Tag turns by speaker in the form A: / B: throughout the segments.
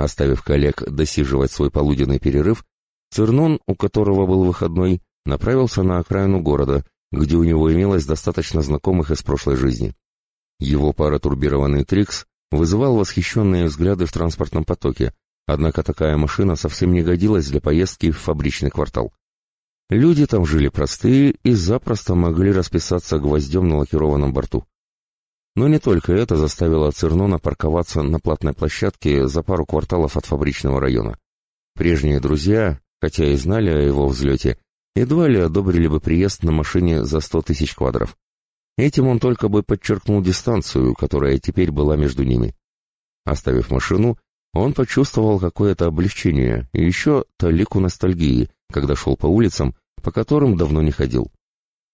A: Оставив коллег досиживать свой полуденный перерыв, Цернон, у которого был выходной, направился на окраину города, где у него имелось достаточно знакомых из прошлой жизни. Его паратурбированный Трикс вызывал восхищенные взгляды в транспортном потоке, однако такая машина совсем не годилась для поездки в фабричный квартал. Люди там жили простые и запросто могли расписаться гвоздем на лакированном борту. Но не только это заставило Цернона парковаться на платной площадке за пару кварталов от фабричного района. Прежние друзья, хотя и знали о его взлете, едва ли одобрили бы приезд на машине за сто тысяч квадров. Этим он только бы подчеркнул дистанцию, которая теперь была между ними. Оставив машину, он почувствовал какое-то облегчение и еще толику ностальгии, когда шел по улицам, по которым давно не ходил.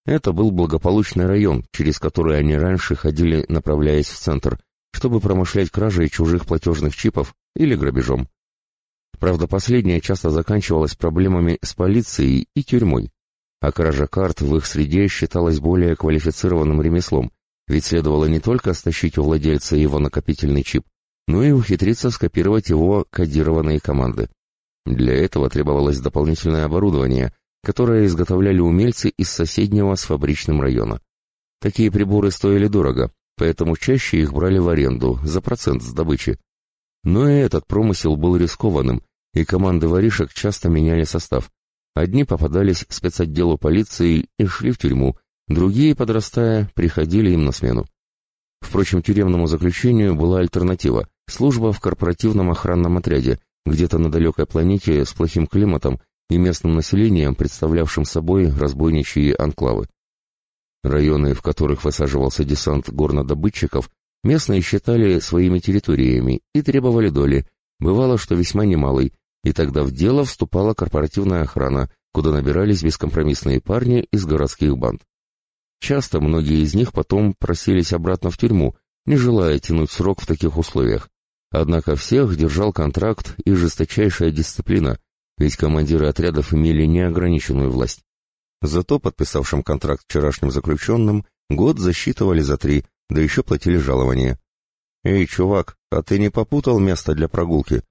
A: Это был благополучный район, через который они раньше ходили, направляясь в центр, чтобы промышлять кражей чужих платежных чипов или грабежом. Правда, последнее часто заканчивалось проблемами с полицией и тюрьмой, а кража карт в их среде считалась более квалифицированным ремеслом, ведь следовало не только стащить у владельца его накопительный чип, но и ухитриться скопировать его кодированные команды. Для этого требовалось дополнительное оборудование, которое изготовляли умельцы из соседнего с фабричным района. Такие приборы стоили дорого, поэтому чаще их брали в аренду за процент с добычи. Но и этот промысел был рискованным, и команды воришек часто меняли состав. Одни попадались спецотделу полиции и шли в тюрьму, другие, подрастая, приходили им на смену. Впрочем, тюремному заключению была альтернатива – служба в корпоративном охранном отряде, где-то на далекой планете с плохим климатом и местным населением, представлявшим собой разбойничьи анклавы. Районы, в которых высаживался десант горнодобытчиков, местные считали своими территориями и требовали доли, бывало, что весьма немалой, и тогда в дело вступала корпоративная охрана, куда набирались бескомпромиссные парни из городских банд. Часто многие из них потом просились обратно в тюрьму, не желая тянуть срок в таких условиях. Однако всех держал контракт и жесточайшая дисциплина, ведь командиры отрядов имели неограниченную власть. Зато подписавшим контракт вчерашним заключенным год засчитывали за три, да еще платили жалование. «Эй, чувак, а ты не попутал место для прогулки?»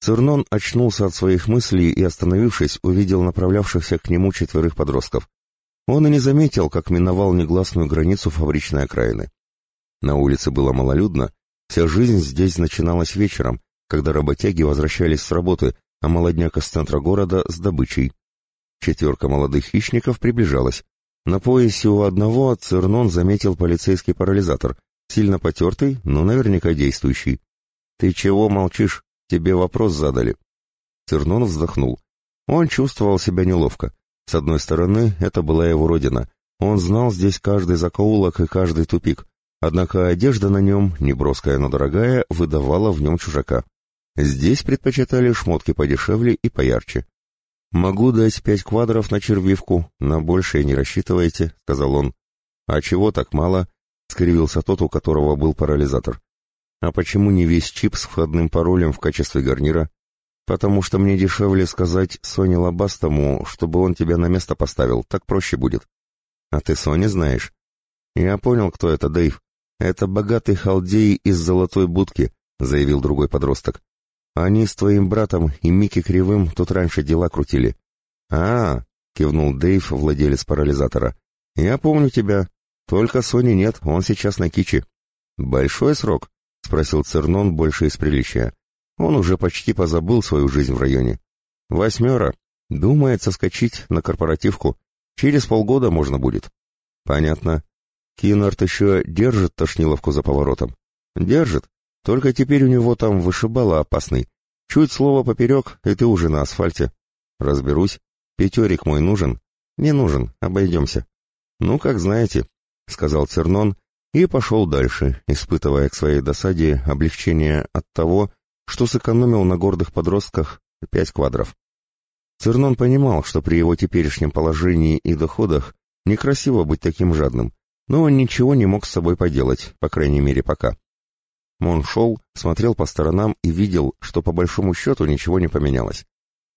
A: Цернон очнулся от своих мыслей и, остановившись, увидел направлявшихся к нему четверых подростков. Он и не заметил, как миновал негласную границу фабричной окраины. На улице было малолюдно, вся жизнь здесь начиналась вечером, когда работяги возвращались с работы, а молодняк из центра города с добычей. Четверка молодых хищников приближалась. На поясе у одного Цернон заметил полицейский парализатор, сильно потертый, но наверняка действующий. «Ты чего молчишь? Тебе вопрос задали». Цернон вздохнул. Он чувствовал себя неловко. С одной стороны, это была его родина. Он знал здесь каждый закоулок и каждый тупик. Однако одежда на нем, неброская, но дорогая, выдавала в нем чужака. Здесь предпочитали шмотки подешевле и поярче. «Могу дать пять квадров на червивку, на большее не рассчитывайте», — сказал он. «А чего так мало?» — скривился тот, у которого был парализатор. «А почему не весь чип с входным паролем в качестве гарнира?» «Потому что мне дешевле сказать Соне Лобастому, чтобы он тебя на место поставил, так проще будет». «А ты Сони знаешь?» «Я понял, кто это, Дэйв. Это богатый халдей из золотой будки», — заявил другой подросток. Они с твоим братом и Микки Кривым тут раньше дела крутили. А, -а, -а кивнул Дэйв, владелец парализатора. Я помню тебя. Только Сони нет, он сейчас на кичи. Большой срок? спросил Цернон больше из приличия. Он уже почти позабыл свою жизнь в районе. Восьмера. Думает соскочить на корпоративку. Через полгода можно будет. Понятно. Кинарт еще держит тошниловку за поворотом. Держит, только теперь у него там вышибало опасный. Чуть слово поперек, и ты уже на асфальте. Разберусь. Пятерик мой нужен? Не нужен, обойдемся. Ну, как знаете, — сказал Цернон и пошел дальше, испытывая к своей досаде облегчение от того, что сэкономил на гордых подростках пять квадров. Цернон понимал, что при его теперешнем положении и доходах некрасиво быть таким жадным, но он ничего не мог с собой поделать, по крайней мере пока. Он шел, смотрел по сторонам и видел, что по большому счету ничего не поменялось.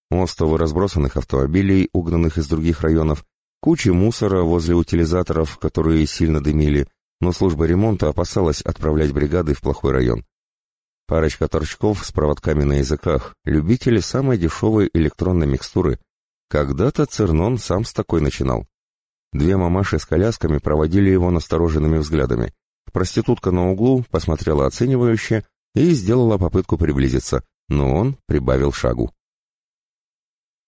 A: Остовы разбросанных автомобилей, угнанных из других районов, кучи мусора возле утилизаторов, которые сильно дымили, но служба ремонта опасалась отправлять бригады в плохой район. Парочка торчков с проводками на языках, любители самой дешевой электронной микстуры. Когда-то Цернон сам с такой начинал. Две мамаши с колясками проводили его настороженными взглядами. Проститутка на углу посмотрела оценивающе и сделала попытку приблизиться, но он прибавил шагу.